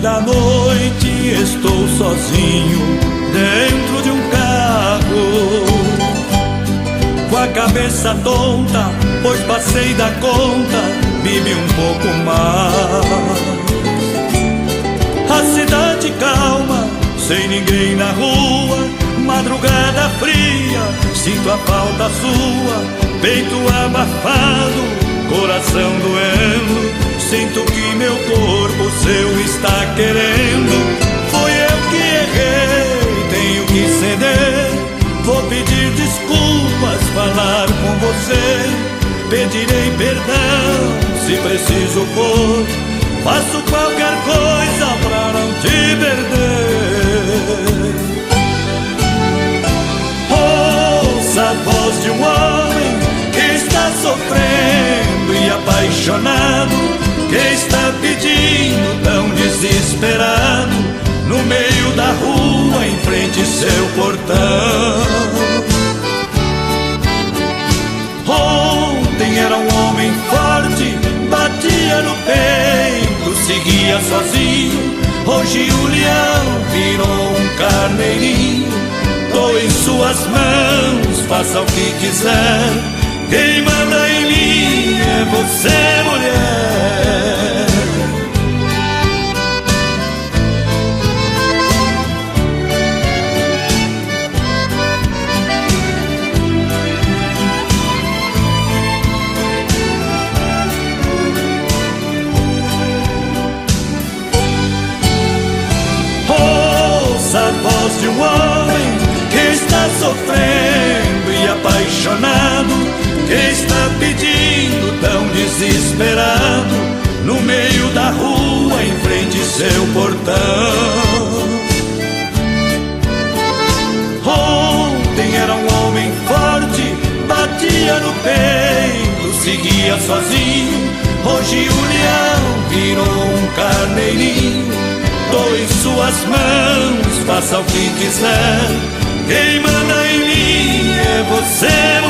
da noite estou sozinho dentro de um carro. Com a cabeça tonta, pois passei da conta, vive um pouco mais. A cidade calma, sem ninguém na rua, madrugada fria, sinto a falta sua, peito abafado, coração doendo. Está querendo. Foi eu que errei, tenho que ceder. Vou pedir desculpas, falar com você. Pedirei perdão se preciso for. Faço qualquer coisa pra não te perder. Ouça a voz de um homem que está sofrendo e apaixonado que está pedindo tão desesperado no meio da rua em frente seu portão. Ontem era um homem forte, batia no peito, seguia sozinho. Hoje o leão virou um carneirinho. Tô em suas mãos, faça o que quiser. Quem manda em mim é você, mulher. Sofrendo e apaixonado, que está pedindo tão desesperado no meio da rua em frente seu portão. Ontem era um homem forte, batia no peito, seguia sozinho. Hoje o leão virou um carneirinho. Em suas mãos, faça o que quiser. Quem manda em mim é você.